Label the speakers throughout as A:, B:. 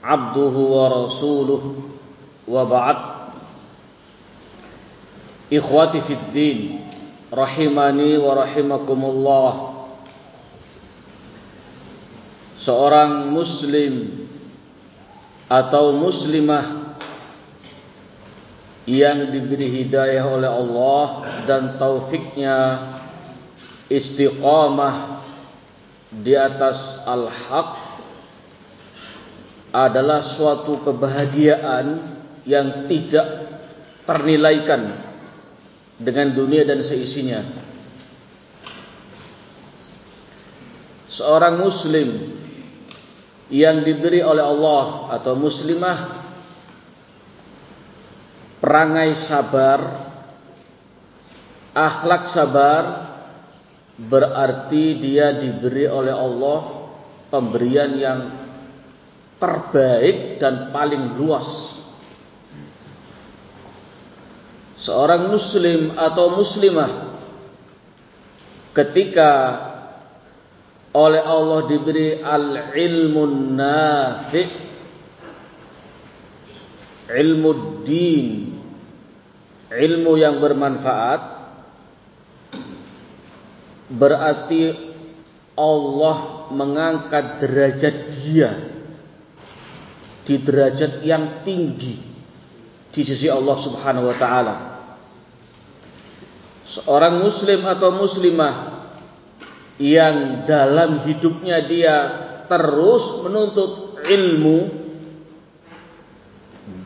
A: abduhu wa rasuluh wa ba'd. Ikhwati fid din rahimani wa rahimakumullah. Seorang muslim atau muslimah yang diberi hidayah oleh Allah dan taufiknya istiqamah di atas al-haq adalah suatu kebahagiaan yang tidak ternilaikan dengan dunia dan seisinya. Seorang muslim yang diberi oleh Allah atau muslimah perangai sabar, akhlak sabar berarti dia diberi oleh Allah pemberian yang terbaik dan paling luas. Seorang muslim atau muslimah ketika oleh Allah diberi al-ilmun nafi' ilmu din ilmu yang bermanfaat berarti Allah mengangkat derajat dia di derajat yang tinggi di sisi Allah Subhanahu wa taala. Seorang muslim atau muslimah yang dalam hidupnya dia terus menuntut ilmu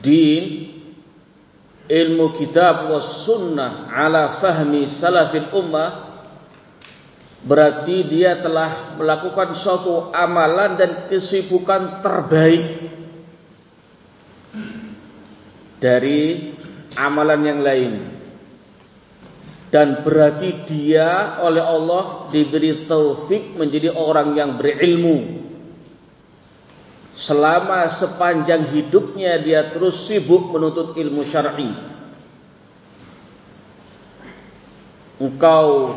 A: din ilmu kitab was sunnah ala fahmi salafil ummah berarti dia telah melakukan suatu amalan dan kesibukan terbaik dari amalan yang lain. Dan berarti dia oleh Allah diberi taufik menjadi orang yang berilmu. Selama sepanjang hidupnya dia terus sibuk menuntut ilmu syar'i. Engkau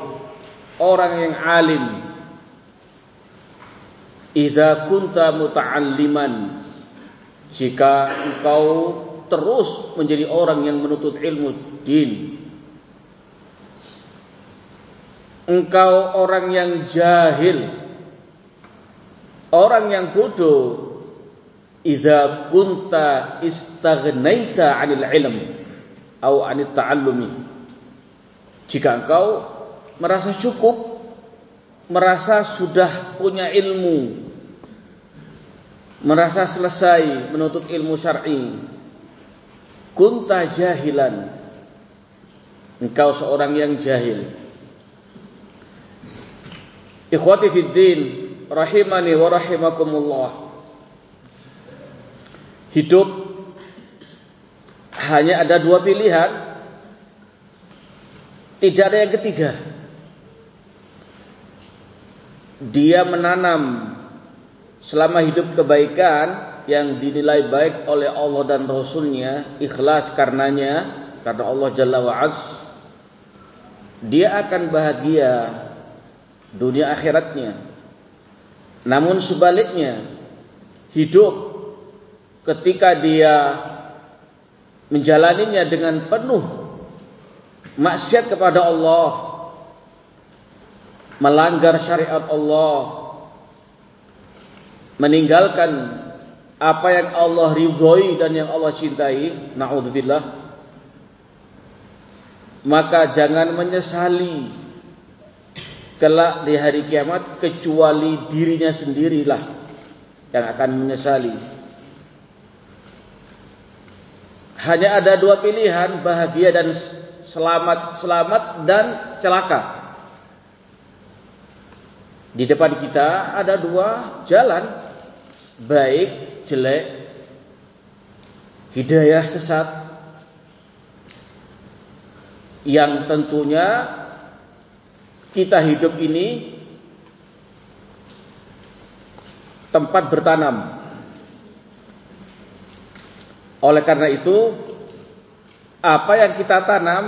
A: orang yang alim. Idza kunta muta'alliman. Jika engkau terus menjadi orang yang menuntut ilmu din. Engkau orang yang jahil. Orang yang bodoh. Idza kunta istaghnaita 'anil ilm atau 'anil ta'allumi. Jika engkau merasa cukup merasa sudah punya ilmu merasa selesai menuntut ilmu syar'i kunta jahilan engkau seorang yang jahil Ikhwati fid din rahimani wa rahimakumullah. Hidup hanya ada dua pilihan. Tidak ada yang ketiga. Dia menanam selama hidup kebaikan yang dinilai baik oleh Allah dan Rasulnya, ikhlas karenanya, karena Allah Jalla wa'az, dia akan bahagia dunia akhiratnya. Namun sebaliknya, hidup ketika dia menjalaninya dengan penuh maksiat kepada Allah, melanggar syariat Allah, meninggalkan apa yang Allah ridhoi dan yang Allah cintai, naudzubillah. Maka jangan menyesali kelak di hari kiamat kecuali dirinya sendirilah yang akan menyesali. Hanya ada dua pilihan, bahagia dan selamat, selamat dan celaka. Di depan kita ada dua jalan, baik jelek, hidayah sesat, yang tentunya kita hidup ini tempat bertanam. Oleh karena itu, apa yang kita tanam,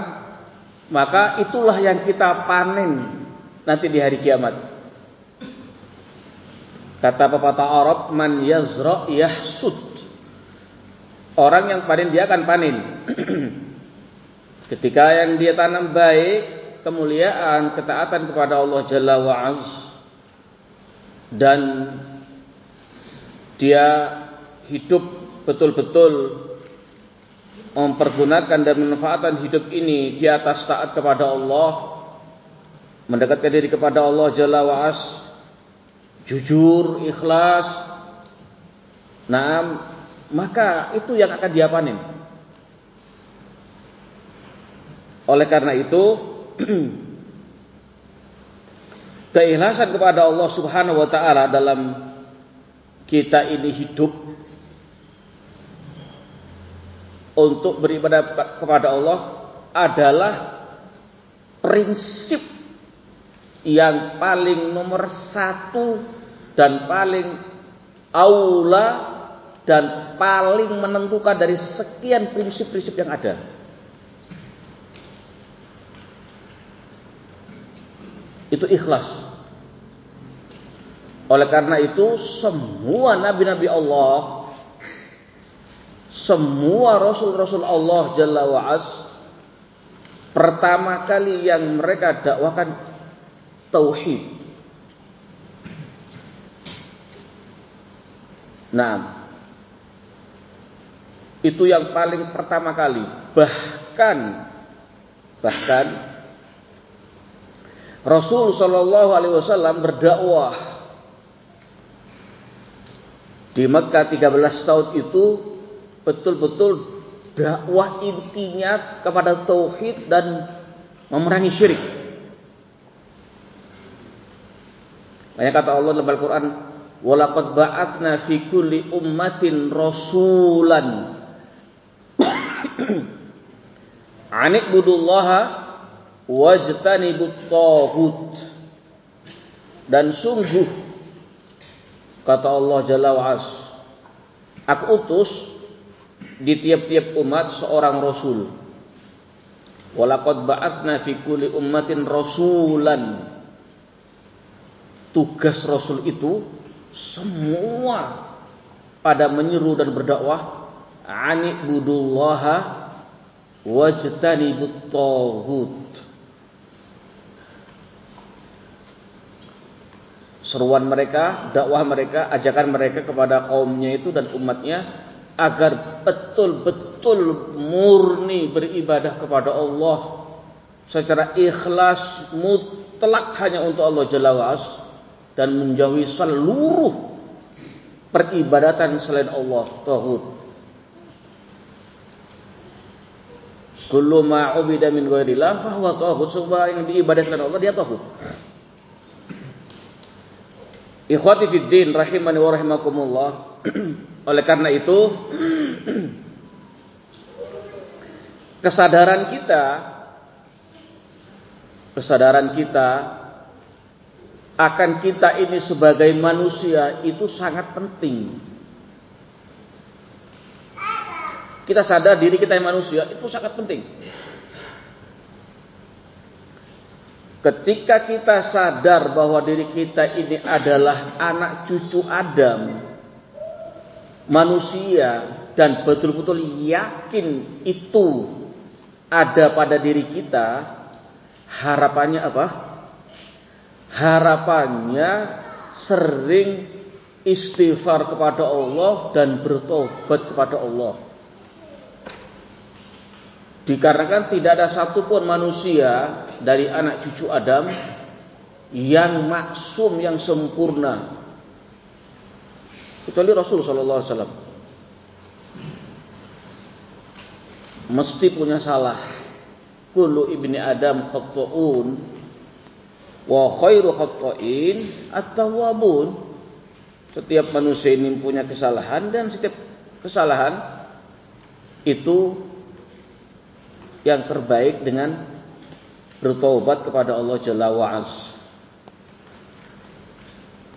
A: maka itulah yang kita panen nanti di hari kiamat. Kata pepatah Arab, man yazra yahsud. Orang yang panen dia akan panen. Ketika yang dia tanam baik, kemuliaan, ketaatan kepada Allah Jalla wa'az dan dia hidup betul-betul mempergunakan dan memanfaatkan hidup ini di atas taat kepada Allah, mendekatkan diri kepada Allah Jalla wa'az, jujur, ikhlas, nah, maka itu yang akan dia panen. Oleh karena itu, keikhlasan kepada Allah Subhanahu wa taala dalam kita ini hidup untuk beribadah kepada Allah adalah prinsip yang paling nomor satu dan paling aula dan paling menentukan dari sekian prinsip-prinsip yang ada. Itu ikhlas. Oleh karena itu semua nabi-nabi Allah semua rasul-rasul Allah Jalla wa'az pertama kali yang mereka dakwakan tauhid. Nah, itu yang paling pertama kali. Bahkan bahkan Rasul Shallallahu Alaihi Wasallam berdakwah di Mekah 13 tahun itu betul-betul dakwah intinya kepada tauhid dan memerangi syirik. Banyak kata Allah dalam Al-Quran, "Walaqad ba'atsna fi kulli ummatin rasulan. Anikbudullaha wajtanibut taghut dan sungguh kata Allah Jalla wa'as aku utus di tiap-tiap umat seorang rasul. Walaqad ba'atsna fi kulli ummatin rasulan. Tugas rasul itu semua pada menyeru dan berdakwah ani budullaha wajtanibut taghut. Seruan mereka, dakwah mereka, ajakan mereka kepada kaumnya itu dan umatnya agar betul-betul murni beribadah kepada Allah secara ikhlas mutlak hanya untuk Allah Jalla dan menjauhi seluruh peribadatan selain Allah tauhid. Kullu ma ubida min ghairillah fa huwa tauhid. Semua yang diibadahkan Allah dia tauhid. Ikhwati fiddin rahimani wa rahimakumullah. Oleh karena itu kesadaran kita kesadaran kita akan kita ini sebagai manusia itu sangat penting. Kita sadar diri kita yang manusia itu sangat penting. Ketika kita sadar bahwa diri kita ini adalah anak cucu Adam, manusia, dan betul-betul yakin itu ada pada diri kita, harapannya apa? Harapannya sering istighfar kepada Allah dan bertobat kepada Allah. Dikarenakan tidak ada satupun manusia dari anak cucu Adam yang maksum, yang sempurna. Kecuali Rasul Sallallahu Alaihi Wasallam. Mesti punya salah. Kullu ibni Adam khata'un wa khairu khata'in at-tawwabun. Setiap manusia ini punya kesalahan dan setiap kesalahan itu yang terbaik dengan bertobat kepada Allah Jalla wa'az.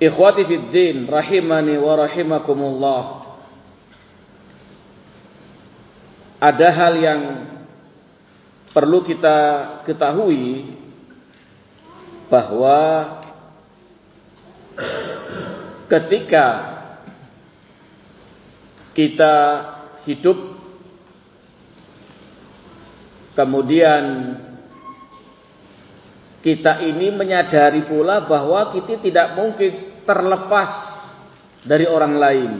A: Ikhwati fid din rahimani wa rahimakumullah. Ada hal yang perlu kita ketahui bahwa ketika kita hidup kemudian kita ini menyadari pula bahwa kita tidak mungkin terlepas dari orang lain.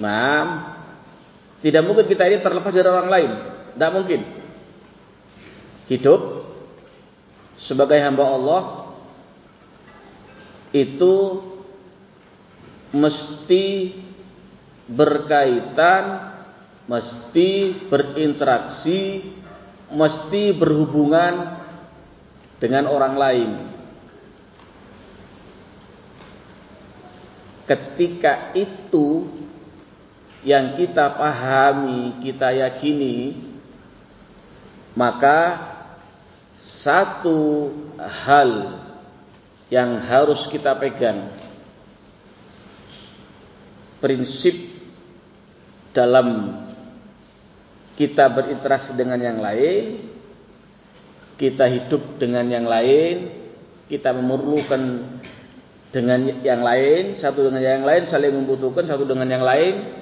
A: Nah, tidak mungkin kita ini terlepas dari orang lain. Tidak mungkin hidup sebagai hamba Allah itu mesti berkaitan, mesti berinteraksi, mesti berhubungan dengan orang lain. Ketika itu yang kita pahami, kita yakini, maka satu hal yang harus kita pegang prinsip dalam kita berinteraksi dengan yang lain, kita hidup dengan yang lain, kita memerlukan dengan yang lain, satu dengan yang lain, saling membutuhkan satu dengan yang lain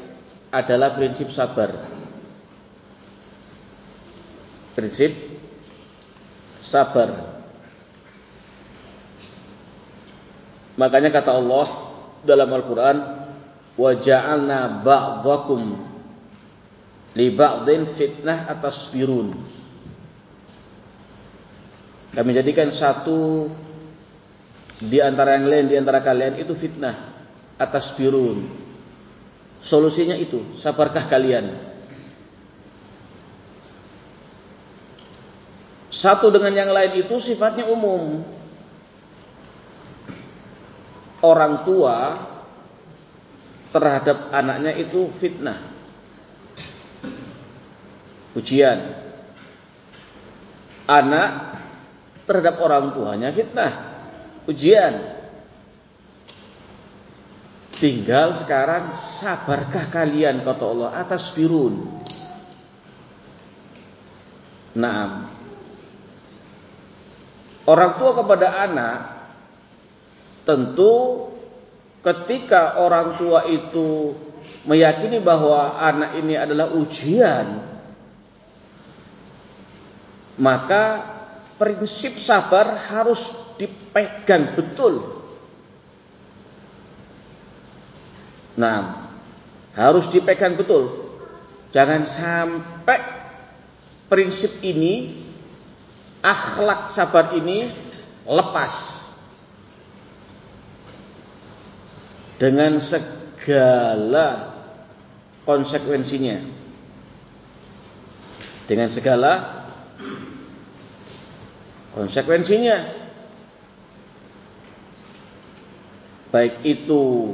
A: adalah prinsip sabar. Prinsip sabar. Makanya kata Allah dalam Al-Qur'an, "Wa ja'alna ba'dakum li ba'din fitnah atas birun." Kami jadikan satu di antara yang lain di antara kalian itu fitnah atas birun. Solusinya itu, sabarkah kalian? Satu dengan yang lain itu sifatnya umum. Orang tua terhadap anaknya itu fitnah. Ujian. Anak terhadap orang tuanya fitnah. Ujian. Tinggal sekarang sabarkah kalian kata Allah atas firun. Nah, Orang tua kepada anak tentu ketika orang tua itu meyakini bahwa anak ini adalah ujian maka prinsip sabar harus dipegang betul. Nah, harus dipegang betul. Jangan sampai prinsip ini akhlak sabar ini lepas dengan segala konsekuensinya. Dengan segala konsekuensinya. Baik itu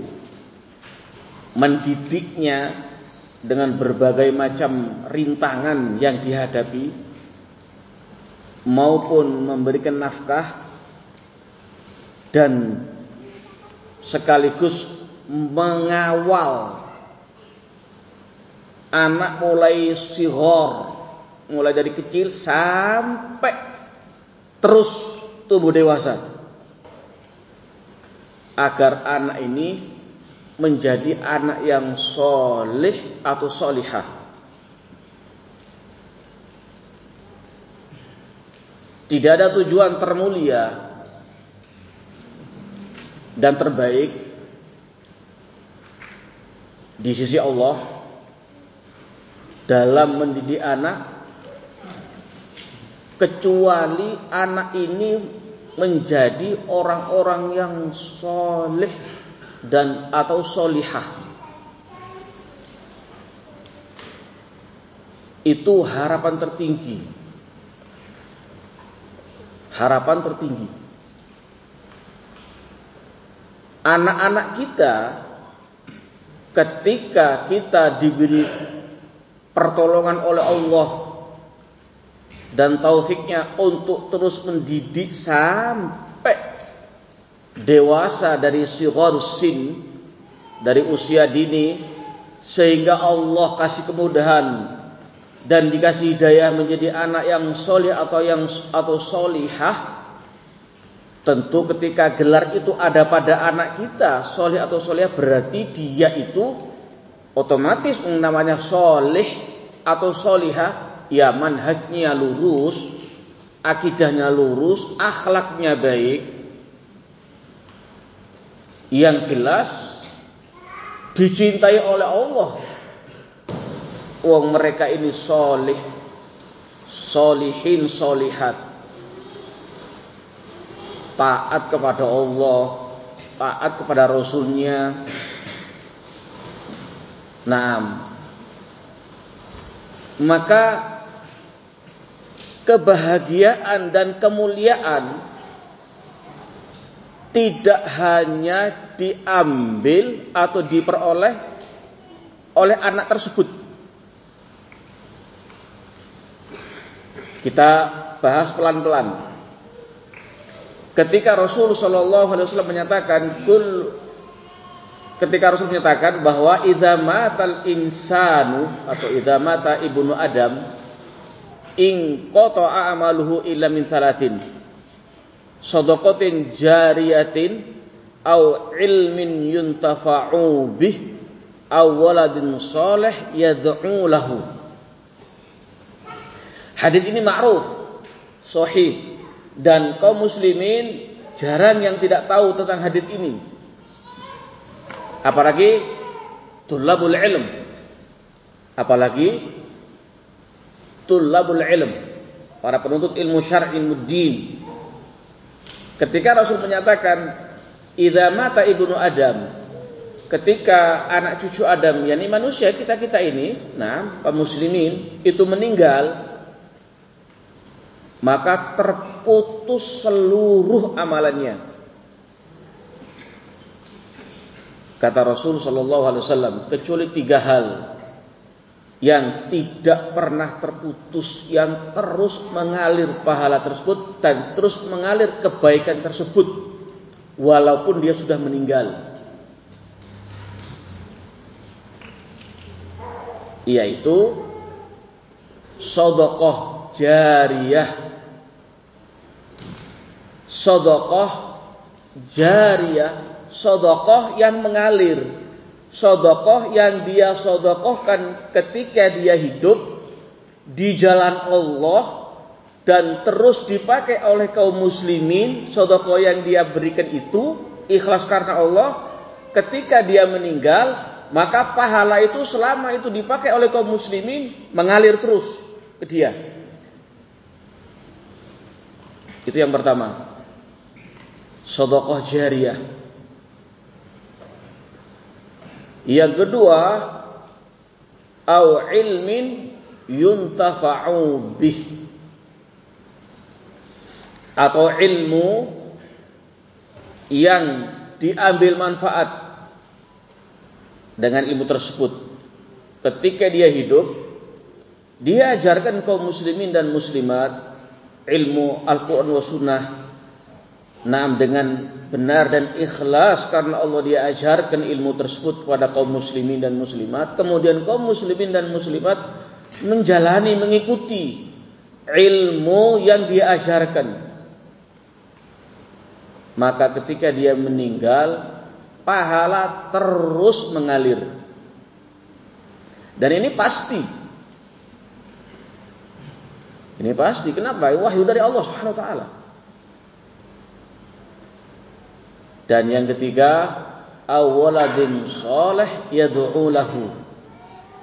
A: mendidiknya dengan berbagai macam rintangan yang dihadapi maupun memberikan nafkah dan sekaligus mengawal anak mulai sihor mulai dari kecil sampai terus tumbuh dewasa agar anak ini menjadi anak yang soleh atau solihah Tidak ada tujuan termulia dan terbaik di sisi Allah dalam mendidik anak kecuali anak ini menjadi orang-orang yang soleh dan atau solihah. Itu harapan tertinggi harapan tertinggi. anak-anak kita ketika kita diberi pertolongan oleh Allah dan taufiknya untuk terus mendidik sampai dewasa dari sighar sin dari usia dini sehingga Allah kasih kemudahan dan dikasih hidayah menjadi anak yang soleh atau yang atau solihah tentu ketika gelar itu ada pada anak kita soleh atau soleh berarti dia itu otomatis namanya soleh atau solihah ya manhajnya lurus akidahnya lurus akhlaknya baik. Yang jelas dicintai oleh Allah wong mereka ini solih. Solihin solihat. Taat kepada Allah. Taat kepada Rasulnya. Nah maka kebahagiaan dan kemuliaan tidak hanya diambil atau diperoleh oleh anak tersebut. Kita bahas pelan-pelan. Ketika Rasul Shallallahu Alaihi Wasallam menyatakan, "Kul ketika Rasul menyatakan bahwa idza matal insanu atau idza mata ibnu Adam in qata'a amaluhu illa min thalathin sadaqatin jariyatin au ilmin yuntafa'u bih au waladin salih yad'u lahu Hadis ini ma'ruf sahih dan kaum muslimin jarang yang tidak tahu tentang hadis ini Apalagi tulabul ilm. Apalagi tulabul ilm. Para penuntut ilmu syar'i ilmu din. Ketika Rasul menyatakan idza mata ibnu Adam ketika anak cucu Adam yakni manusia kita-kita ini nah kaum muslimin itu meninggal maka terputus seluruh amalannya Kata Rasul Shallallahu Alaihi Wasallam kecuali tiga hal yang tidak pernah terputus, yang terus mengalir pahala tersebut dan terus mengalir kebaikan tersebut, walaupun dia sudah meninggal. Yaitu sodokoh jariyah, sodokoh jariyah sodokoh yang mengalir. Sodokoh yang dia sodokohkan ketika dia hidup di jalan Allah dan terus dipakai oleh kaum muslimin. Sodokoh yang dia berikan itu ikhlas karena Allah. Ketika dia meninggal, maka pahala itu selama itu dipakai oleh kaum muslimin mengalir terus ke dia. Itu yang pertama. Sodokoh jariah Yang kedua, au ilmin yuntafa'u bih. Atau ilmu yang diambil manfaat dengan ilmu tersebut. Ketika dia hidup, dia ajarkan kaum muslimin dan muslimat ilmu Al-Quran wa sunnah. Naam dengan benar dan ikhlas karena Allah dia ajarkan ilmu tersebut kepada kaum muslimin dan muslimat. Kemudian kaum muslimin dan muslimat menjalani, mengikuti ilmu yang dia ajarkan. Maka ketika dia meninggal, pahala terus mengalir. Dan ini pasti. Ini pasti. Kenapa? Wahyu dari Allah Subhanahu wa taala. Dan yang ketiga, awaladin soleh yad'u lahu.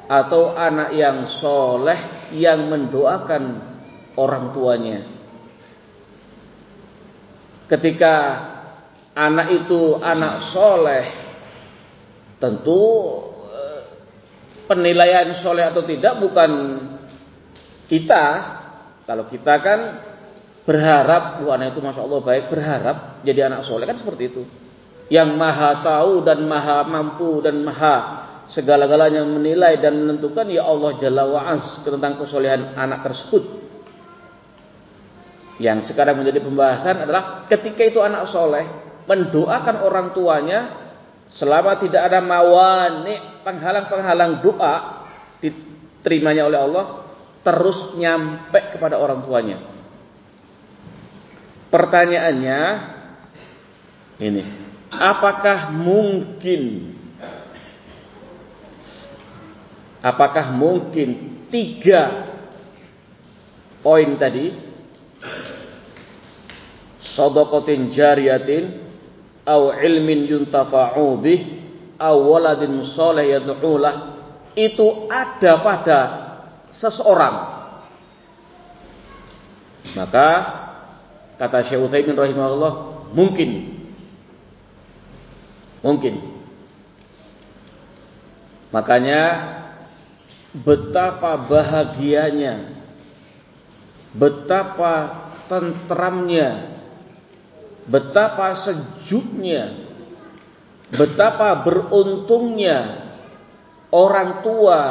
A: Atau anak yang soleh yang mendoakan orang tuanya. Ketika anak itu anak soleh, tentu eh, penilaian soleh atau tidak bukan kita. Kalau kita kan berharap, bu anak itu masya Allah baik, berharap jadi anak soleh kan seperti itu. yang maha tahu dan maha mampu dan maha segala-galanya menilai dan menentukan ya Allah Jalla wa'az tentang kesolehan anak tersebut. Yang sekarang menjadi pembahasan adalah ketika itu anak soleh mendoakan orang tuanya selama tidak ada mawani penghalang-penghalang doa diterimanya oleh Allah terus nyampe kepada orang tuanya. Pertanyaannya ini, apakah mungkin apakah mungkin tiga poin tadi? Sadaqatin jariyatin au ilmin yuntafa'u bih au waladin saleh yad'ulah itu ada pada seseorang. Maka Kata Syekh Utsaimin rahimahullah, mungkin. Mungkin. Makanya betapa bahagianya, betapa tentramnya, betapa sejuknya, betapa beruntungnya orang tua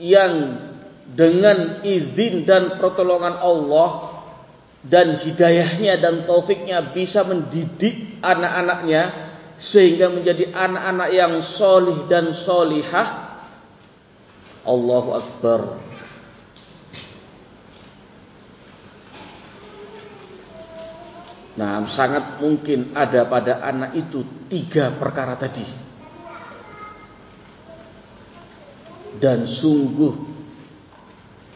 A: yang dengan izin dan pertolongan Allah dan hidayahnya dan taufiknya bisa mendidik anak-anaknya sehingga menjadi anak-anak yang solih dan solihah. Allahu Akbar. Nah sangat mungkin ada pada anak itu tiga perkara tadi. Dan sungguh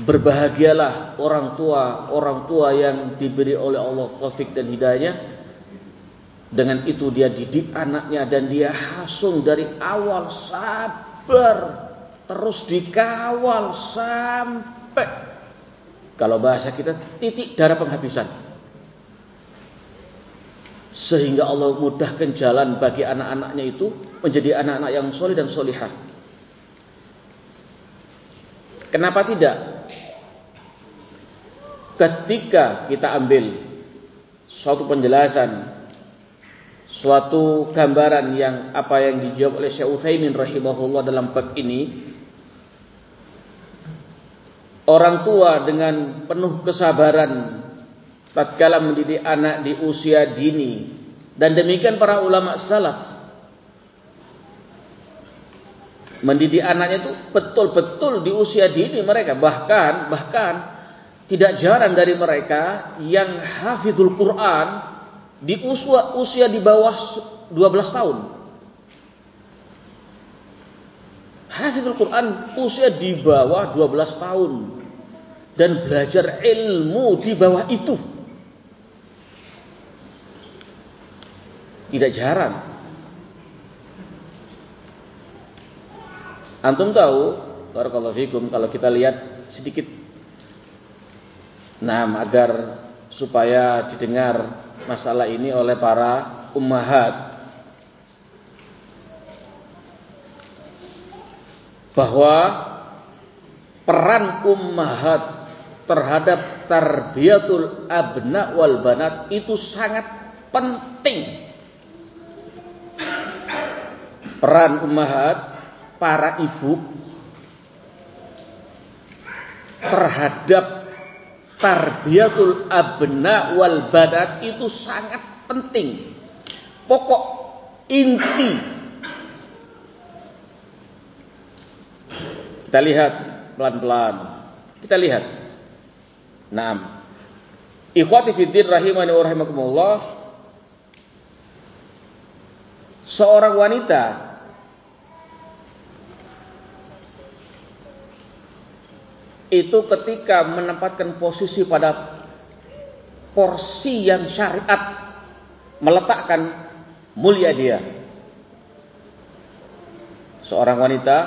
A: Berbahagialah orang tua, orang tua yang diberi oleh Allah taufik dan hidayah. Dengan itu dia didik anaknya dan dia hasung dari awal sabar terus dikawal sampai kalau bahasa kita titik darah penghabisan. Sehingga Allah mudahkan jalan bagi anak-anaknya itu menjadi anak-anak yang solid dan solihah. Kenapa tidak? Ketika kita ambil suatu penjelasan suatu gambaran yang apa yang dijawab oleh Syekh Utsaimin rahimahullah dalam bab ini orang tua dengan penuh kesabaran tatkala mendidik anak di usia dini dan demikian para ulama salaf mendidik anaknya itu betul-betul di usia dini mereka bahkan bahkan tidak jarang dari mereka yang hafizul Quran di usia, usia di bawah 12 tahun. Hafizul Quran usia di bawah 12 tahun dan belajar ilmu di bawah itu. Tidak jarang. Antum tahu, barakallahu fikum kalau kita lihat sedikit Nah, agar supaya didengar masalah ini oleh para ummahat bahwa peran ummahat terhadap tarbiyatul abna wal banat itu sangat penting. Peran ummahat para ibu terhadap tarbiyatul abna wal badat itu sangat penting. Pokok inti. Kita lihat pelan-pelan. Kita lihat. Naam. Ikhwati fiddin rahimani wa rahimakumullah. Seorang wanita itu ketika menempatkan posisi pada porsi yang syariat meletakkan mulia dia. Seorang wanita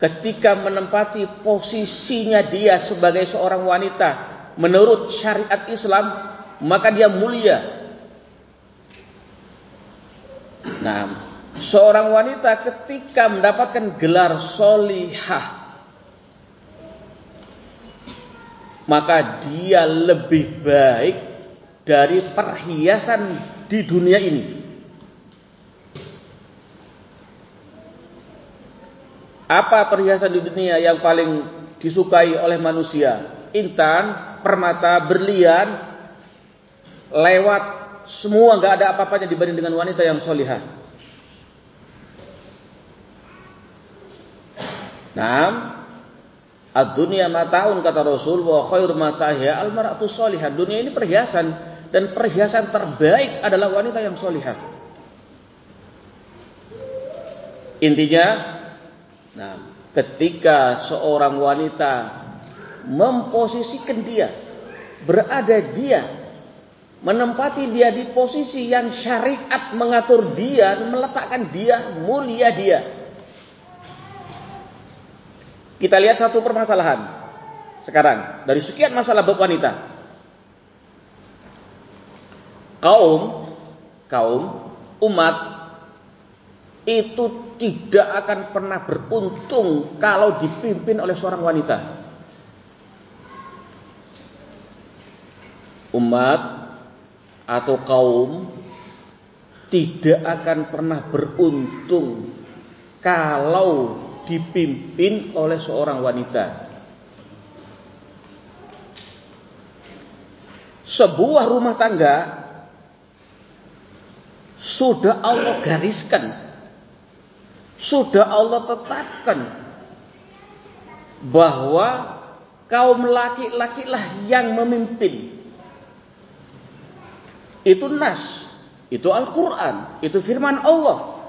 A: ketika menempati posisinya dia sebagai seorang wanita menurut syariat Islam maka dia mulia. Nah, seorang wanita ketika mendapatkan gelar solihah maka dia lebih baik dari perhiasan di dunia ini. Apa perhiasan di dunia yang paling disukai oleh manusia? Intan, permata, berlian, lewat, semua nggak ada apa-apanya dibanding dengan wanita yang solihah. Nah, Ad-dunya mataun kata Rasul wa khair matahya al-mar'atu solihah. Dunia ini perhiasan dan perhiasan terbaik adalah wanita yang solihah. Intinya, nah, ketika seorang wanita memposisikan dia, berada dia, menempati dia di posisi yang syariat mengatur dia, meletakkan dia, mulia dia, kita lihat satu permasalahan sekarang dari sekian masalah bab wanita. Kaum kaum umat itu tidak akan pernah beruntung kalau dipimpin oleh seorang wanita. Umat atau kaum tidak akan pernah beruntung kalau dipimpin oleh seorang wanita. Sebuah rumah tangga sudah Allah gariskan, sudah Allah tetapkan bahwa kaum laki-laki lah yang memimpin. Itu nas, itu Al-Quran, itu firman Allah.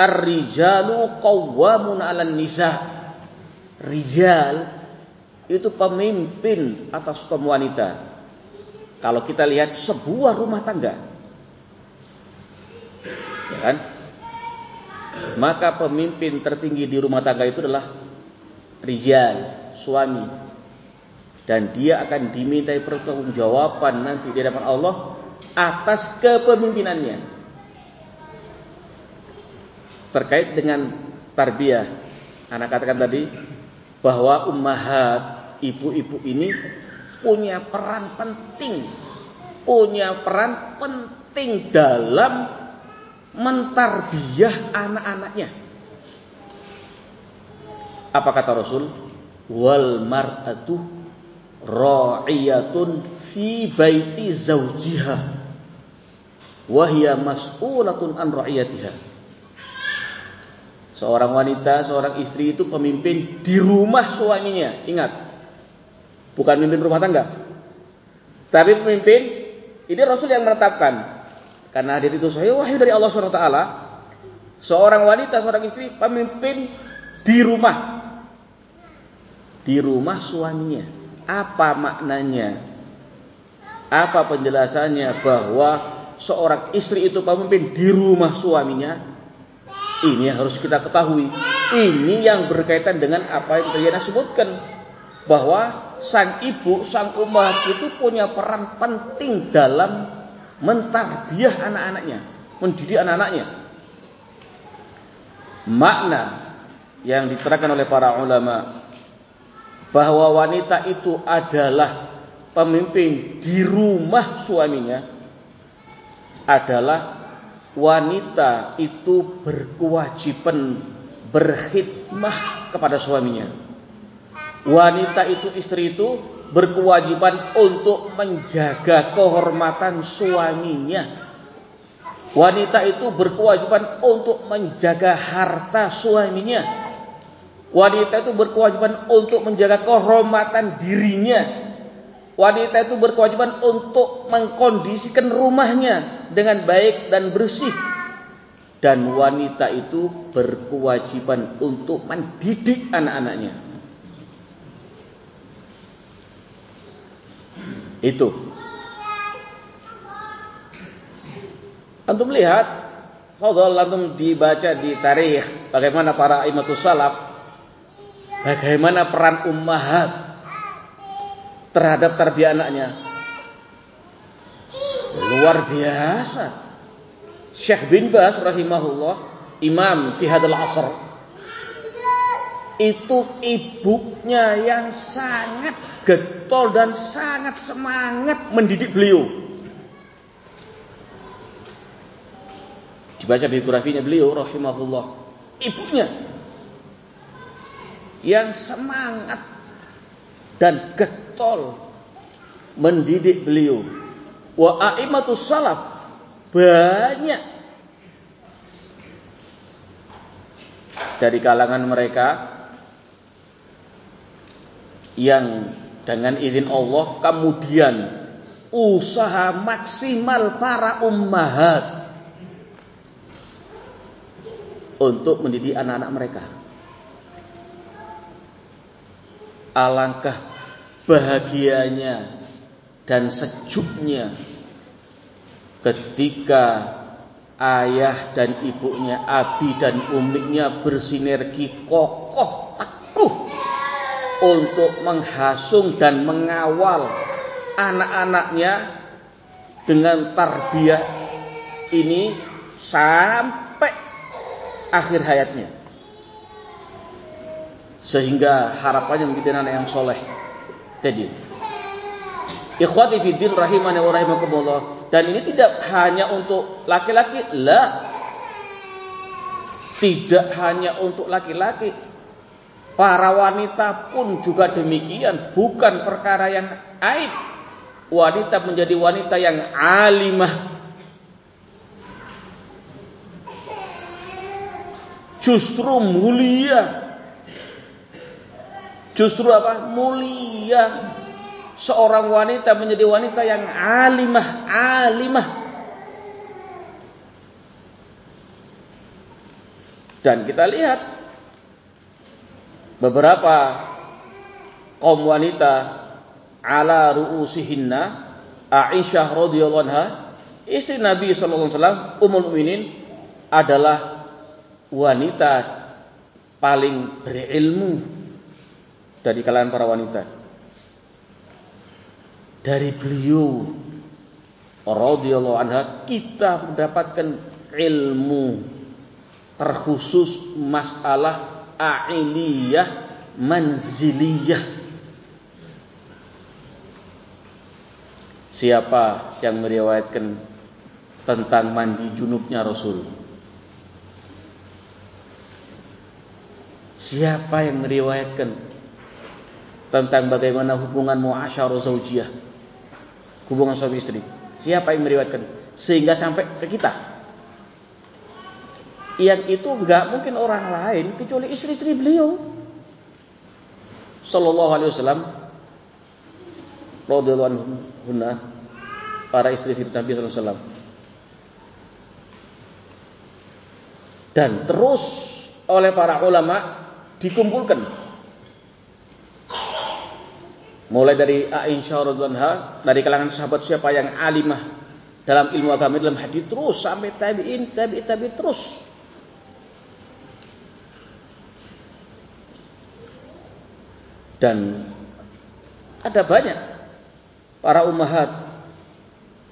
A: Ar-rijalu qawwamun nisa. Rijal itu pemimpin atas kaum wanita. Kalau kita lihat sebuah rumah tangga. Ya kan? Maka pemimpin tertinggi di rumah tangga itu adalah rijal, suami. Dan dia akan dimintai pertanggungjawaban nanti di hadapan Allah atas kepemimpinannya terkait dengan tarbiyah. Anak katakan tadi bahwa ummahat ibu-ibu ini punya peran penting, punya peran penting dalam mentarbiyah anak-anaknya. Apa kata Rasul? Wal mar'atu ra'iyatun fi baiti zawjiha wa hiya mas'ulatun an ra'iyatiha. Seorang wanita, seorang istri itu pemimpin di rumah suaminya. Ingat. Bukan pemimpin rumah tangga. Tapi pemimpin, ini Rasul yang menetapkan. Karena hadir itu saya wahyu dari Allah SWT. Seorang wanita, seorang istri pemimpin di rumah. Di rumah suaminya. Apa maknanya? Apa penjelasannya bahwa seorang istri itu pemimpin di rumah suaminya? Ini harus kita ketahui. Ini yang berkaitan dengan apa yang tadi sebutkan. Bahwa sang ibu, sang umat itu punya peran penting dalam mentarbiah anak-anaknya. Mendidik anak-anaknya. Makna yang diterangkan oleh para ulama. Bahwa wanita itu adalah pemimpin di rumah suaminya. Adalah wanita itu berkewajiban berkhidmah kepada suaminya. Wanita itu istri itu berkewajiban untuk menjaga kehormatan suaminya. Wanita itu berkewajiban untuk menjaga harta suaminya. Wanita itu berkewajiban untuk menjaga kehormatan dirinya Wanita itu berkewajiban untuk mengkondisikan rumahnya dengan baik dan bersih. Dan wanita itu berkewajiban untuk mendidik anak-anaknya. Itu. Antum lihat, Fadol antum dibaca di tarikh bagaimana para imatus salaf, bagaimana peran ummahat terhadap tarbiyah anaknya. Luar biasa. Syekh bin Bas rahimahullah, imam fi hadal asr. Itu ibunya yang sangat getol dan sangat semangat mendidik beliau. Dibaca biografinya beliau rahimahullah. Ibunya yang semangat dan getol mendidik beliau. Wa a'immatus salaf banyak dari kalangan mereka yang dengan izin Allah kemudian usaha maksimal para ummahat untuk mendidik anak-anak mereka. Alangkah bahagianya dan sejuknya ketika ayah dan ibunya, abi dan umiknya bersinergi kokoh teguh untuk menghasung dan mengawal anak-anaknya dengan tarbiyah ini sampai akhir hayatnya. Sehingga harapannya menjadi anak yang soleh. Jadi, ikhwati fiddin rahimani wa rahimakumullah. Dan ini tidak hanya untuk laki-laki, lah. Tidak hanya untuk laki-laki. Para wanita pun juga demikian, bukan perkara yang aib. Wanita menjadi wanita yang alimah, justru mulia. Justru apa? Mulia. Seorang wanita menjadi wanita yang alimah, alimah. Dan kita lihat beberapa kaum wanita ala ru'usihinna Aisyah radhiyallahu anha istri Nabi sallallahu alaihi wasallam ummul mukminin adalah wanita paling berilmu dari kalangan para wanita. Dari beliau radhiyallahu anha kita mendapatkan ilmu terkhusus masalah a'iliyah manziliyah. Siapa yang meriwayatkan tentang mandi junubnya Rasul? Siapa yang meriwayatkan tentang bagaimana hubungan muasyarah zaujiyah? Hubungan suami istri. Siapa yang meriwayatkan? Sehingga sampai ke kita. Yang itu enggak mungkin orang lain kecuali istri-istri beliau. Sallallahu alaihi wasallam radhiyallahu anhu para istri-istri Nabi sallallahu alaihi wasallam. Dan terus oleh para ulama dikumpulkan. Mulai dari Aisyah radhiyallahu dari kalangan sahabat siapa yang alimah dalam ilmu agama dalam hadis terus sampai tabi'in, tabi'in, tabi'in terus. Dan ada banyak para ummahat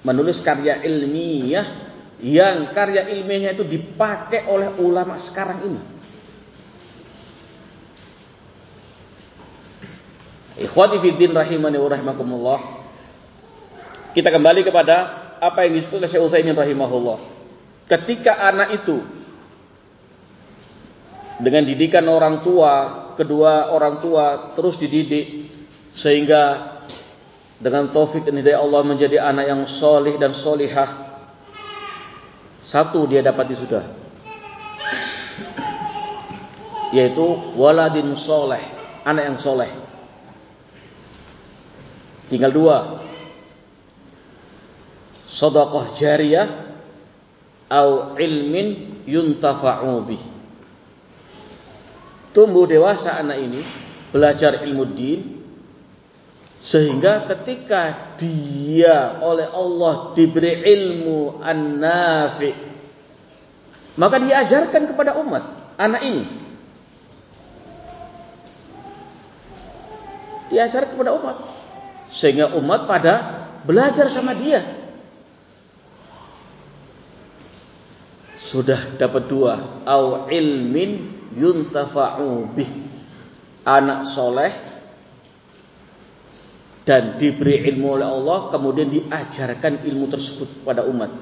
A: menulis karya ilmiah yang karya ilmiahnya itu dipakai oleh ulama sekarang ini. Ikhwati fiddin rahimani wa rahimakumullah. Kita kembali kepada apa yang disebut oleh Syekh Utsaimin rahimahullah. Ketika anak itu dengan didikan orang tua, kedua orang tua terus dididik sehingga dengan taufik dan hidayah Allah menjadi anak yang solih dan solihah. Satu dia dapat sudah, yaitu waladin soleh, anak yang soleh. Tinggal dua. Sedekah jariyah atau ilmin yuntafa'u bih. Tumbuh dewasa anak ini belajar ilmu din sehingga ketika dia oleh Allah diberi ilmu an-nafi maka diajarkan kepada umat anak ini diajarkan kepada umat sehingga umat pada belajar sama dia. Sudah dapat dua, au ilmin yuntafa'u bih. Anak soleh dan diberi ilmu oleh Allah kemudian diajarkan ilmu tersebut pada umat.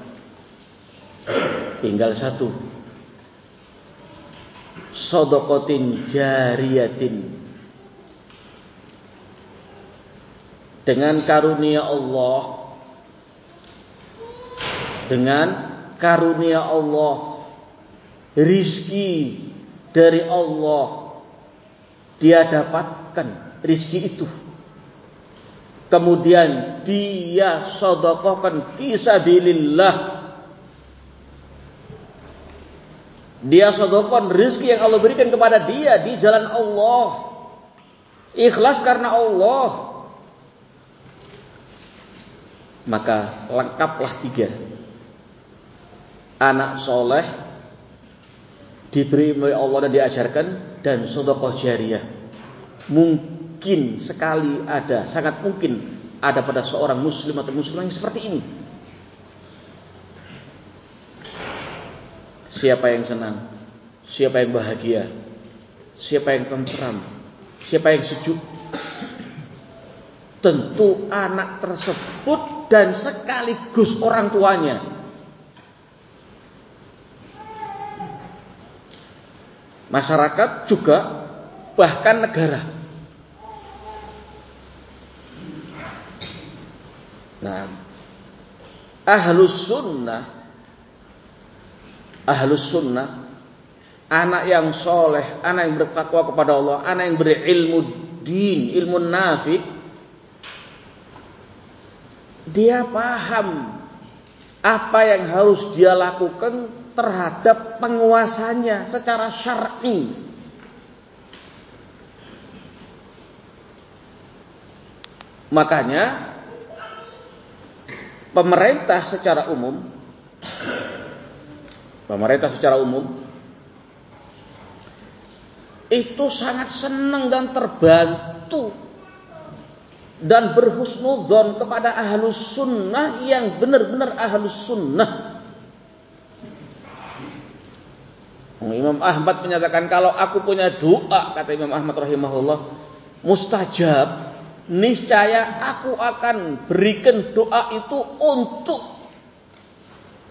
A: Tinggal satu. Sodokotin jariyatin dengan karunia Allah. Dengan karunia Allah. Rizki dari Allah dia dapatkan. Rizki itu. Kemudian dia sodokohkan fi sabilillah. Dia sodokohkan rizki yang Allah berikan kepada dia di jalan Allah. Ikhlas karena Allah maka lengkaplah tiga. Anak soleh diberi oleh Allah dan diajarkan dan sodokoh jariah. Mungkin sekali ada sangat mungkin ada pada seorang muslim atau muslimah yang seperti ini. Siapa yang senang? Siapa yang bahagia? Siapa yang tentram? Siapa yang sejuk? Tentu anak tersebut dan sekaligus orang tuanya. Masyarakat juga bahkan negara. Nah ahlus sunnah ahlus sunnah anak yang soleh anak yang bertakwa kepada Allah anak yang berilmu din ilmu nafi dia paham apa yang harus dia lakukan terhadap penguasanya secara syar'i. Makanya pemerintah secara umum pemerintah secara umum itu sangat senang dan terbantu dan berhusnudzon kepada ahlus sunnah yang benar-benar ahlus sunnah. Imam Ahmad menyatakan kalau aku punya doa kata Imam Ahmad rahimahullah mustajab niscaya aku akan berikan doa itu untuk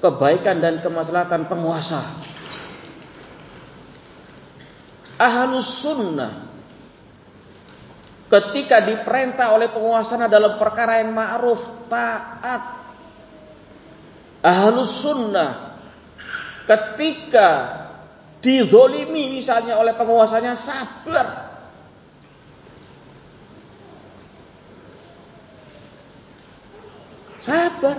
A: kebaikan dan kemaslahatan penguasa. Ahlus sunnah Ketika diperintah oleh penguasa dalam perkara yang ma'ruf taat. Ahlus sunnah ketika dizolimi misalnya oleh penguasanya sabar. Sabar.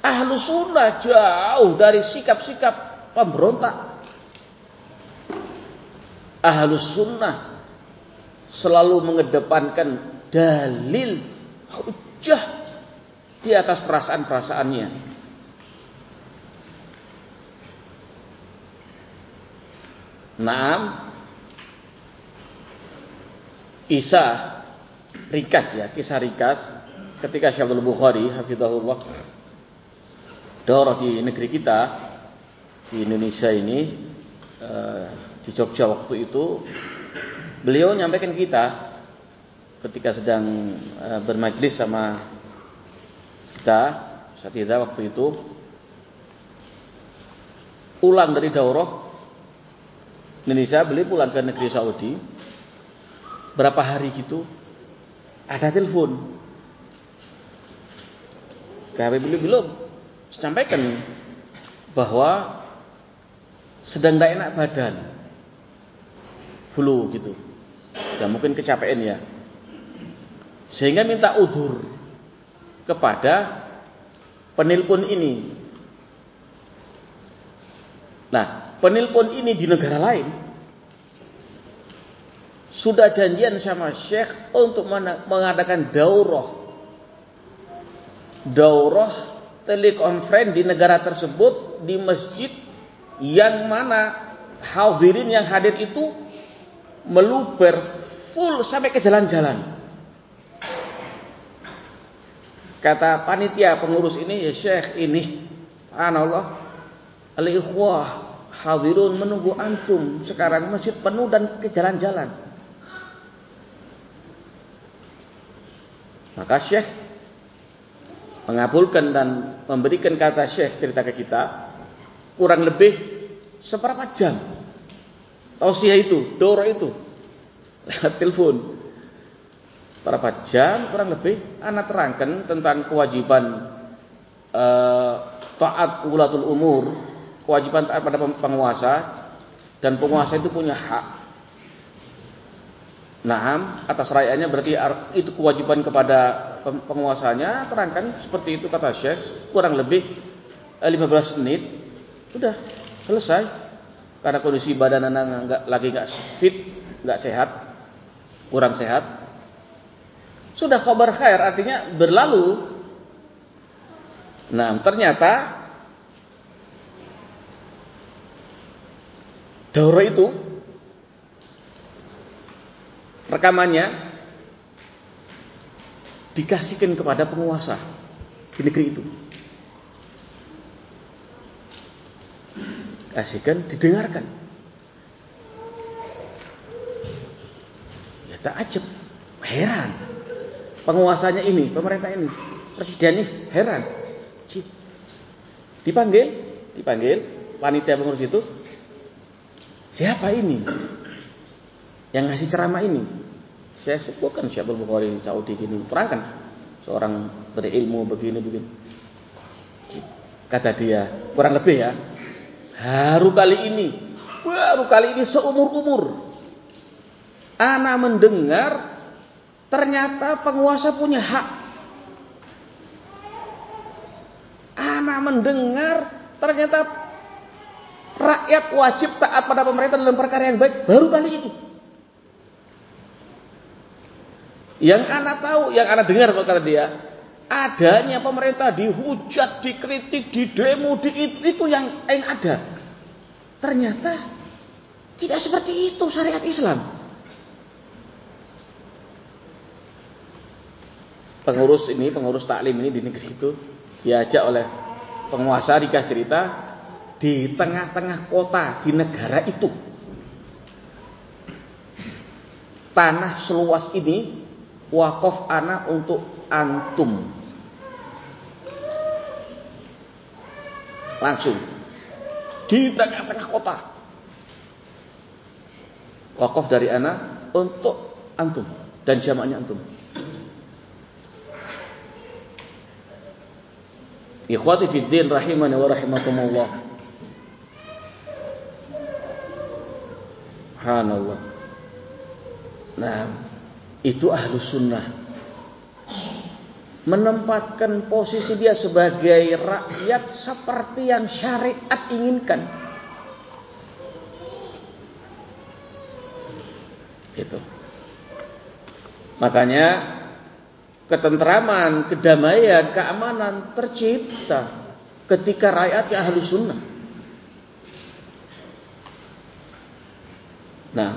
A: Ahlus sunnah jauh dari sikap-sikap pemberontak. Ahlus sunnah selalu mengedepankan dalil hujah di atas perasaan-perasaannya. Naam Isa Rikas ya, kisah Rikas ketika Syekh Abdul Bukhari hafizahullah daurah di negeri kita di Indonesia ini eh, di Jogja waktu itu Beliau nyampaikan kita ketika sedang uh, bermajlis sama kita itu waktu itu pulang dari daurah Indonesia beli pulang ke negeri Saudi. Berapa hari gitu ada telepon. Kami beliau belum. Sampaikan bahwa sedang tidak enak badan. Flu gitu dan mungkin kecapean ya. Sehingga minta udur kepada penelpon ini. Nah, penelpon ini di negara lain sudah janjian sama Syekh untuk mengadakan daurah. Daurah telekonferensi di negara tersebut di masjid yang mana hadirin yang hadir itu meluber full sampai ke jalan-jalan. Kata panitia pengurus ini, ya Syekh ini, Allah, al-ikhwah hadirun menunggu antum. Sekarang masjid penuh dan ke jalan-jalan. Maka Syekh mengabulkan dan memberikan kata Syekh cerita ke kita kurang lebih seberapa jam tausiah itu, doro itu lewat telepon. berapa jam? Kurang lebih. Anak terangkan tentang kewajiban uh, taat ulatul umur, kewajiban taat pada penguasa. Dan penguasa itu punya hak. Naam atas rakyatnya berarti itu kewajiban kepada penguasanya. Terangkan seperti itu kata Syekh. Kurang lebih 15 eh, menit. Sudah selesai. Karena kondisi badan anak nggak lagi nggak fit nggak sehat kurang sehat sudah kabar khair artinya berlalu. Nah, ternyata daurah itu rekamannya dikasihkan kepada penguasa di negeri itu. Kasihkan, didengarkan. Tak ajab, heran penguasanya ini, pemerintah ini, presiden ini heran. Dipanggil, dipanggil panitia pengurus itu. Siapa ini? Yang ngasih ceramah ini? Saya sebutkan siapa Bukhari Saudi gini, terangkan seorang berilmu begini begini. Kata dia, kurang lebih ya. Haru kali ini, baru kali ini seumur umur. Ana mendengar Ternyata penguasa punya hak. Anak mendengar ternyata rakyat wajib taat pada pemerintah dalam perkara yang baik baru kali ini. Yang anak tahu, yang anak dengar kata dia, adanya pemerintah dihujat, dikritik, di demo, di itu, itu yang yang ada. Ternyata tidak seperti itu syariat Islam. Pengurus ini, pengurus taklim ini di negeri itu diajak oleh penguasa dikasih cerita di tengah-tengah kota di negara itu. Tanah seluas ini wakaf anak untuk antum. Langsung di tengah-tengah kota. Wakaf dari anak untuk antum dan jamaknya antum. Ikhwati fid din rahimani wa rahimakumullah. Subhanallah. Nah, itu ahlu sunnah. Menempatkan posisi dia sebagai rakyat seperti yang syariat inginkan. Itu. Makanya ketentraman, kedamaian, keamanan tercipta ketika rakyatnya ahli sunnah. Nah,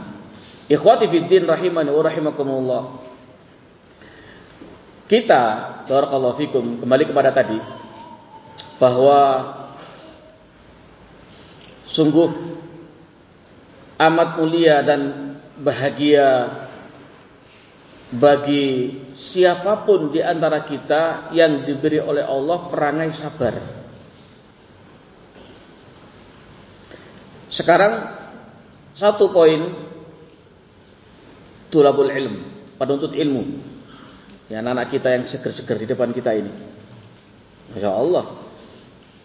A: ikhwati fiddin rahimani wa rahimakumullah. Kita, barakallahu fikum, kembali kepada tadi bahwa sungguh amat mulia dan bahagia bagi siapa pun di antara kita yang diberi oleh Allah perangai sabar. Sekarang satu poin tulabul ilm, penuntut ilmu. Ya anak-anak kita yang seger-seger di depan kita ini. Masya Allah.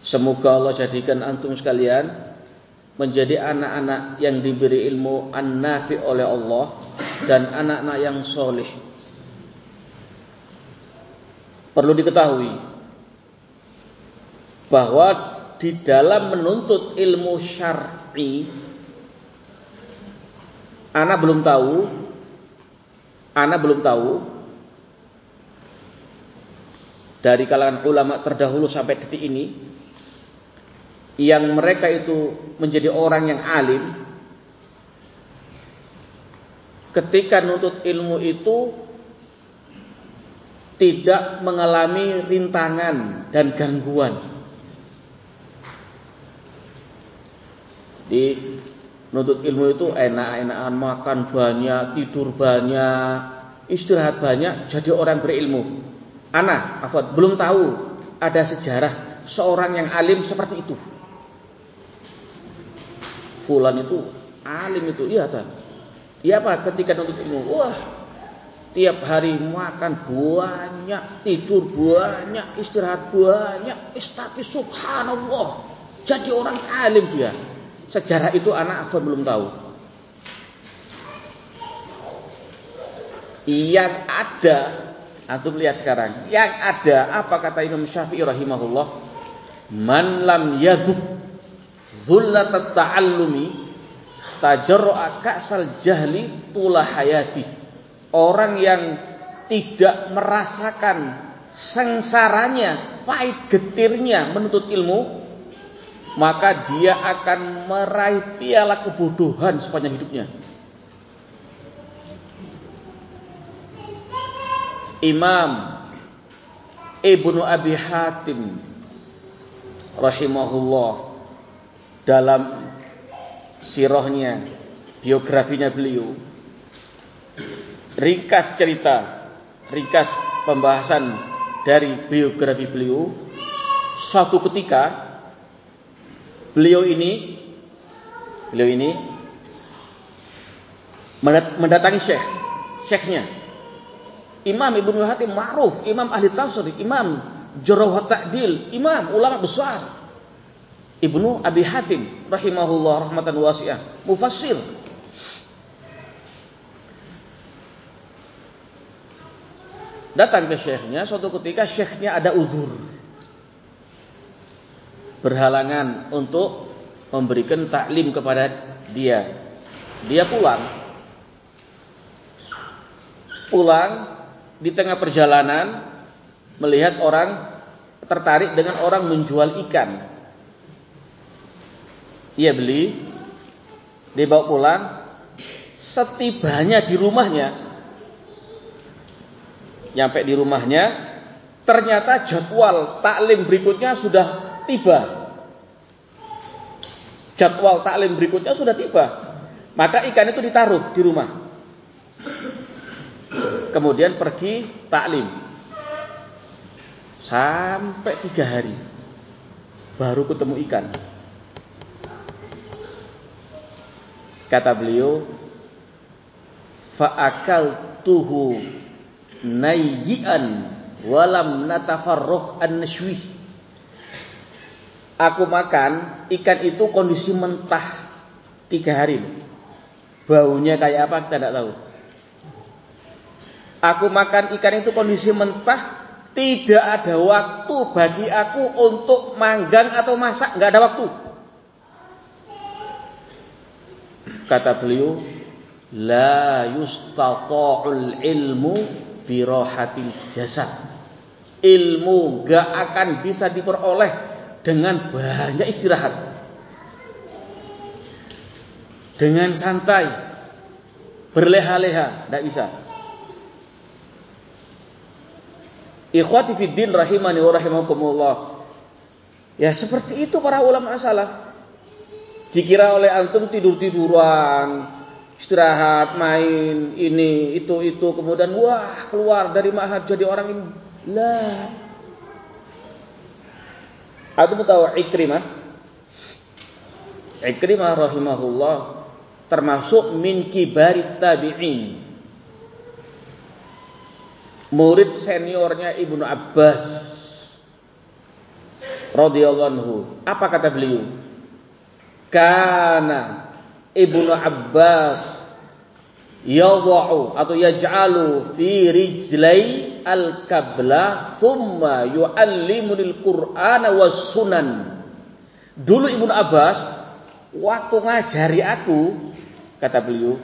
A: Semoga Allah jadikan antum sekalian menjadi anak-anak yang diberi ilmu an-nafi oleh Allah dan anak-anak yang soleh. Perlu diketahui bahwa di dalam menuntut ilmu syar'i anak belum tahu anak belum tahu dari kalangan ulama terdahulu sampai detik ini yang mereka itu menjadi orang yang alim ketika nuntut ilmu itu tidak mengalami rintangan dan gangguan. Di nuntut ilmu itu enak-enakan makan banyak, tidur banyak, istirahat banyak, jadi orang berilmu. Anak, Afad, belum tahu ada sejarah seorang yang alim seperti itu. Fulan itu alim itu, iya tak? Iya apa ketika nuntut ilmu? Wah, tiap hari makan banyak, tidur banyak, istirahat banyak, tapi subhanallah jadi orang alim dia. Sejarah itu anak Afan belum tahu. Yang ada, antum lihat sekarang, yang ada apa kata Imam Syafi'i rahimahullah? Man lam yadhub dhullatat ta'allumi tajarru'a ka'sal jahli tula hayati orang yang tidak merasakan sengsaranya, pahit getirnya menuntut ilmu, maka dia akan meraih piala kebodohan sepanjang hidupnya. Imam Ibnu Abi Hatim rahimahullah dalam sirahnya biografinya beliau ringkas cerita, ringkas pembahasan dari biografi beliau. Suatu ketika beliau ini beliau ini mendatangi syekh, syekhnya. Imam Ibnu Hatim ma'ruf, imam ahli tafsir, imam jarah ta'dil, imam ulama besar. Ibnu Abi Hatim rahimahullah rahmatan wasi'ah, mufassir Datang ke syekhnya, suatu ketika syekhnya ada uzur. Berhalangan untuk memberikan taklim kepada dia. Dia pulang. Pulang di tengah perjalanan melihat orang tertarik dengan orang menjual ikan. Ia beli, dibawa pulang. Setibanya di rumahnya, Nyampe di rumahnya, ternyata jadwal taklim berikutnya sudah tiba. Jadwal taklim berikutnya sudah tiba. Maka ikan itu ditaruh di rumah. Kemudian pergi taklim. Sampai tiga hari. Baru ketemu ikan. Kata beliau, fa'akal tuhu nayyian walam natafarruh an nashwih aku makan ikan itu kondisi mentah tiga hari. Baunya kayak apa kita tidak tahu. Aku makan ikan itu kondisi mentah tidak ada waktu bagi aku untuk manggang atau masak nggak ada waktu. Kata beliau la yustata'ul ilmu birohatil jasad. Ilmu gak akan bisa diperoleh dengan banyak istirahat. Dengan santai, berleha-leha, tidak bisa. Ikhwati fiddin rahimani wa rahimakumullah. Ya seperti itu para ulama salaf. Dikira oleh antum tidur-tiduran, istirahat, main, ini, itu, itu, kemudian wah keluar dari mahad jadi orang ini. Lah. Aku tahu Ikrimah. Ikrimah rahimahullah termasuk min kibarit tabi'in. Murid seniornya Ibnu Abbas radhiyallahu anhu. Apa kata beliau? Kana Ibnu Abbas yadha'u atau yaj'alu fi rijlai al-kabla thumma yu'allimunil Qur'ana was sunan. Dulu Ibnu Abbas waktu ngajari aku kata beliau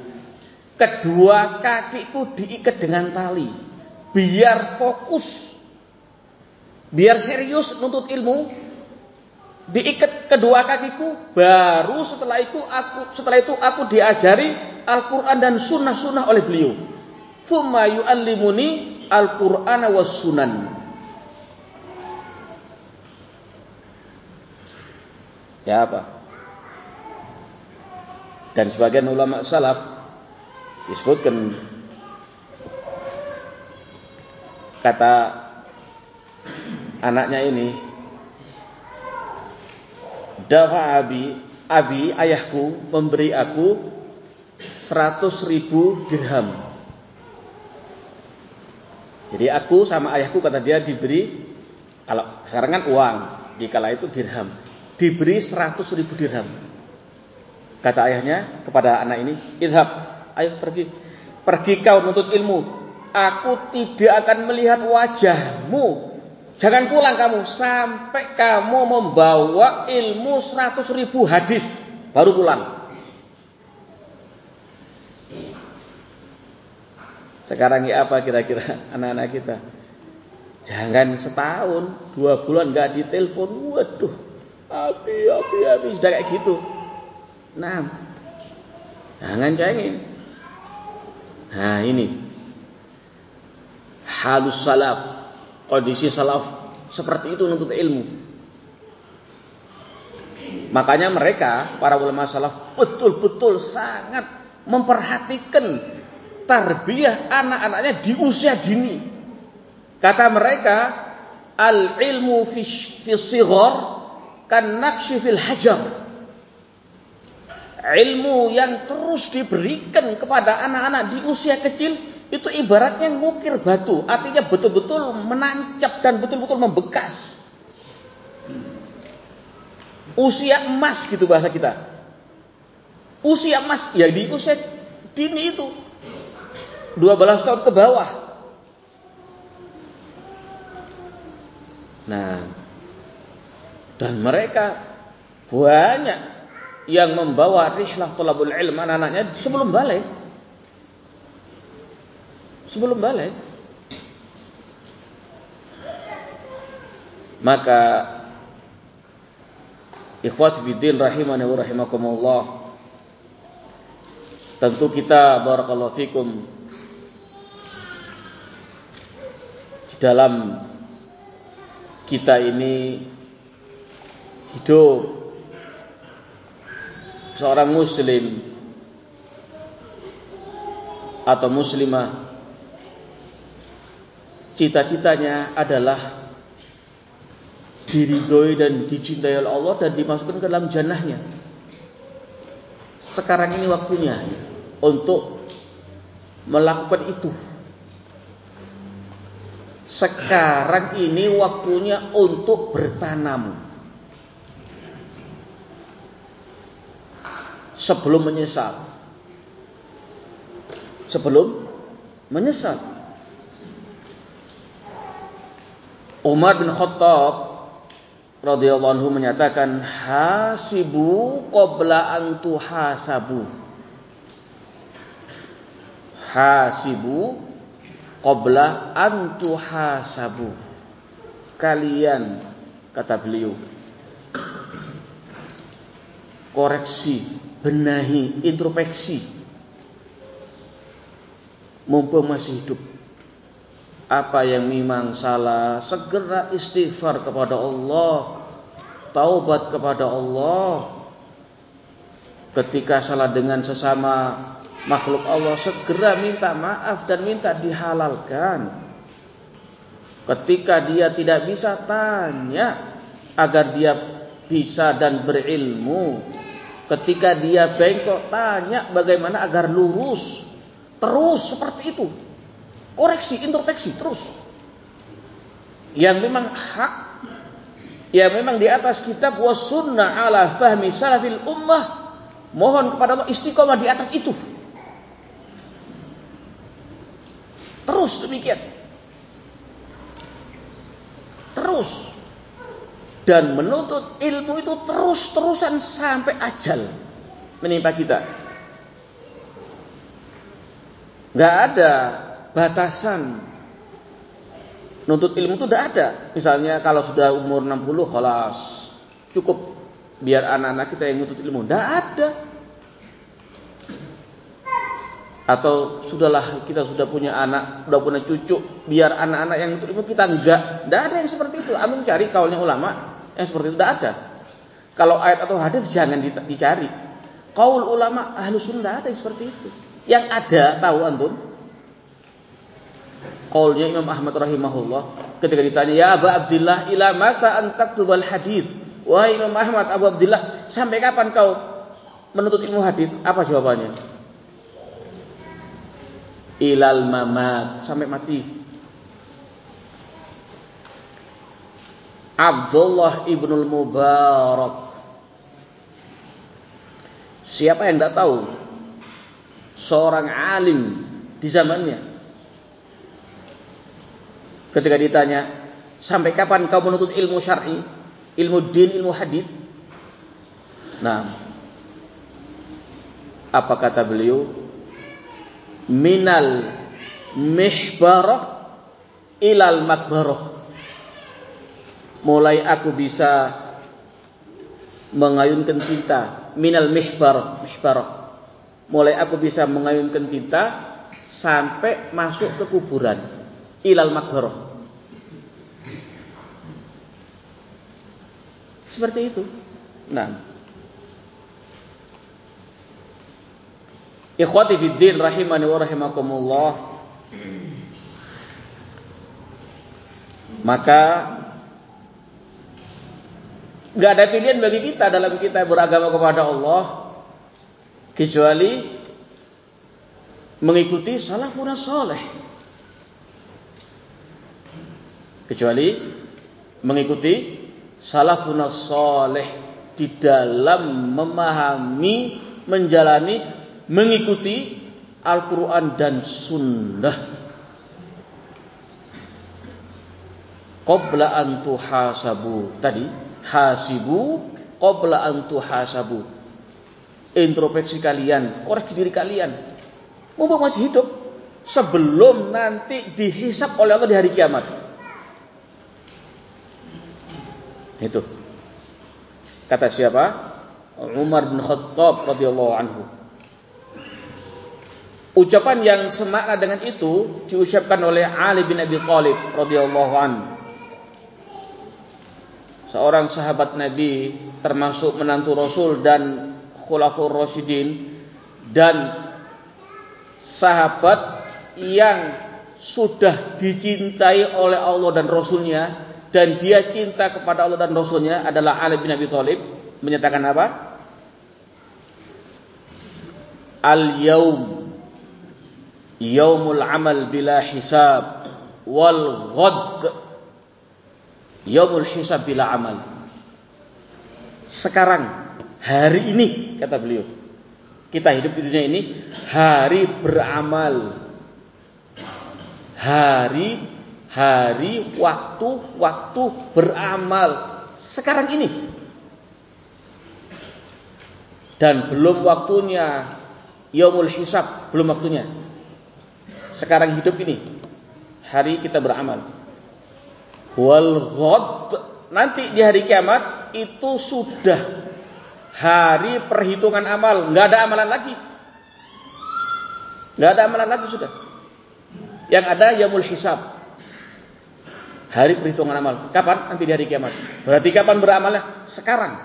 A: kedua kakiku diikat dengan tali biar fokus biar serius nuntut ilmu diikat kedua kakiku baru setelah itu aku setelah itu aku diajari Al-Qur'an dan sunnah-sunnah oleh beliau. Tsumma yu'allimuni Al-Qur'ana was sunan. Ya apa? Dan sebagian ulama salaf disebutkan kata anaknya ini Dafa abi, abi ayahku memberi aku seratus ribu dirham. Jadi aku sama ayahku kata dia diberi kalau sekarang kan uang, dikala itu dirham. Diberi 100 ribu dirham. Kata ayahnya kepada anak ini, "Idhab, ayo pergi. Pergi kau menuntut ilmu. Aku tidak akan melihat wajahmu. Jangan pulang kamu sampai kamu membawa ilmu 100 ribu hadis baru pulang." Sekarang ya apa kira-kira anak-anak kita? Jangan setahun, dua bulan nggak ditelepon, waduh, api, api, api, sudah kayak gitu. Nah, jangan cengin. Nah ini halus salaf, kondisi salaf seperti itu untuk ilmu. Makanya mereka para ulama salaf betul-betul sangat memperhatikan tarbiyah anak-anaknya di usia dini. Kata mereka, al ilmu fi sighar kan nakshi fil hajar. Ilmu yang terus diberikan kepada anak-anak di usia kecil itu ibaratnya ngukir batu, artinya betul-betul menancap dan betul-betul membekas. Usia emas gitu bahasa kita. Usia emas ya di usia dini itu 12 tahun ke bawah. Nah, dan mereka banyak yang membawa rihlah tolabul ilm anak-anaknya sebelum balik. Sebelum balik. Maka ikhwat fiddin rahimani wa rahimakumullah tentu kita barakallahu fikum dalam kita ini hidup seorang muslim atau muslimah cita-citanya adalah diridhoi dan dicintai oleh Allah dan dimasukkan ke dalam jannahnya. Sekarang ini waktunya untuk melakukan itu. Sekarang ini waktunya untuk bertanam. Sebelum menyesal. Sebelum menyesal. Umar bin Khattab radhiyallahu anhu menyatakan hasibu qabla an tuhasabu. Hasibu qabla antuhasabu kalian kata beliau koreksi benahi introspeksi. Mumpung masih hidup. Apa yang memang salah segera istighfar kepada Allah. Taubat kepada Allah. Ketika salah dengan sesama makhluk Allah segera minta maaf dan minta dihalalkan. Ketika dia tidak bisa tanya agar dia bisa dan berilmu. Ketika dia bengkok tanya bagaimana agar lurus. Terus seperti itu. Koreksi, introspeksi terus. Yang memang hak yang memang di atas kitab wa sunnah ala fahmi salafil ummah mohon kepada Allah istiqomah di atas itu. Terus demikian. Terus. Dan menuntut ilmu itu terus-terusan sampai ajal menimpa kita. Gak ada batasan. Nuntut ilmu itu tidak ada. Misalnya kalau sudah umur 60, kelas cukup biar anak-anak kita yang nuntut ilmu. Tidak ada atau sudahlah kita sudah punya anak, sudah punya cucu, biar anak-anak yang ilmu kita enggak. Tidak ada yang seperti itu. Amin cari kaulnya ulama yang seperti itu tidak ada. Kalau ayat atau hadis jangan dicari. Kaul ulama ahlu sunnah ada yang seperti itu. Yang ada tahu antum? Kaulnya Imam Ahmad rahimahullah ketika ditanya ya Abu Abdullah ila mata antak tubal hadis. Wahai Imam Ahmad Abu Abdullah sampai kapan kau menuntut ilmu hadis? Apa jawabannya? ilal mamat sampai mati. Abdullah ibnul Mubarak. Siapa yang tidak tahu? Seorang alim di zamannya. Ketika ditanya, sampai kapan kau menuntut ilmu syar'i, ilmu din, ilmu hadis? Nah, apa kata beliau? Minal mihbarah ilal makbarah. Mulai aku bisa mengayunkan tinta minal mihbarah, mihbarah. Mulai aku bisa mengayunkan tinta sampai masuk ke kuburan ilal makbarah. Seperti itu. Nah, Ikhwati fid din rahimani wa rahimakumullah. Maka nggak ada pilihan bagi kita dalam kita beragama kepada Allah kecuali mengikuti salafun saleh. Kecuali mengikuti salafun saleh di dalam memahami, menjalani mengikuti Al-Quran dan Sunnah. Qabla an tuhasabu. Tadi, hasibu qabla an tuhasabu. Introspeksi kalian, koreksi diri kalian. Mumpung masih hidup. Sebelum nanti dihisap oleh Allah di hari kiamat. Itu. Kata siapa? Umar bin Khattab radhiyallahu anhu. Ucapan yang semakna dengan itu diucapkan oleh Ali bin Abi Thalib radhiyallahu an. Seorang sahabat Nabi termasuk menantu Rasul dan khulafur Rasyidin dan sahabat yang sudah dicintai oleh Allah dan Rasulnya dan dia cinta kepada Allah dan Rasulnya adalah Ali bin Abi Thalib menyatakan apa? Al-yaum yaumul amal bila hisab wal ghad. Yaumul hisab bila amal. Sekarang hari ini kata beliau. Kita hidup di dunia ini hari beramal. Hari hari waktu waktu beramal. Sekarang ini. Dan belum waktunya. Yaumul hisab belum waktunya sekarang hidup ini hari kita beramal. Wal ghad nanti di hari kiamat itu sudah hari perhitungan amal. Nggak ada amalan lagi. Nggak ada amalan lagi sudah. Yang ada yamul hisab. Hari perhitungan amal. Kapan? Nanti di hari kiamat. Berarti kapan beramalnya? Sekarang.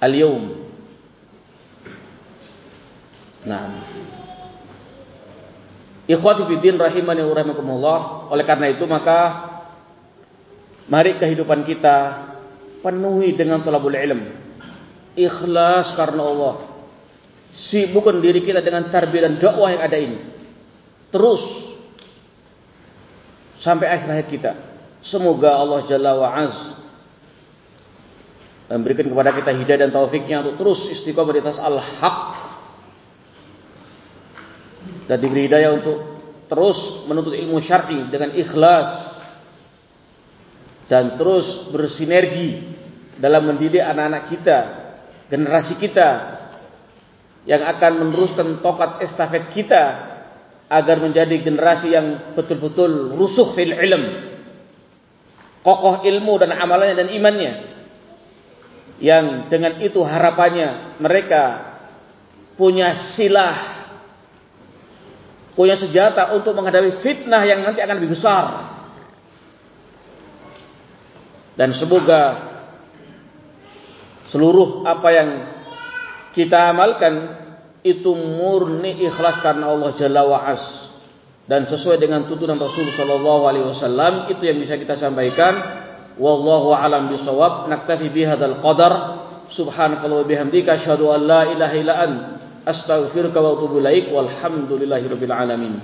A: Al yaum. Nah Ikhwati fiddin rahimani wa rahimakumullah. Oleh karena itu maka mari kehidupan kita penuhi dengan talabul ilm. Ikhlas karena Allah. Sibukkan diri kita dengan tarbiyah dan dakwah yang ada ini. Terus sampai akhir hayat kita. Semoga Allah Jalla wa Az memberikan kepada kita hidayah dan taufiknya untuk terus istiqomah di atas al-haq dan diberi hidayah untuk terus menuntut ilmu syar'i dengan ikhlas dan terus bersinergi dalam mendidik anak-anak kita, generasi kita yang akan meneruskan tokat estafet kita agar menjadi generasi yang betul-betul rusuh fil ilm, kokoh ilmu dan amalannya dan imannya. Yang dengan itu harapannya mereka punya silah punya senjata untuk menghadapi fitnah yang nanti akan lebih besar. Dan semoga seluruh apa yang kita amalkan itu murni ikhlas karena Allah Jalla wa'as dan sesuai dengan tuntunan Rasul sallallahu alaihi wasallam itu yang bisa kita sampaikan. Wallahu alam bisawab naktafi bihadzal qadar. Subhanakallah wa bihamdika asyhadu an la ilaha illa astaghfiruka wa atubu ilaik. Walhamdulillahi rabbil alamin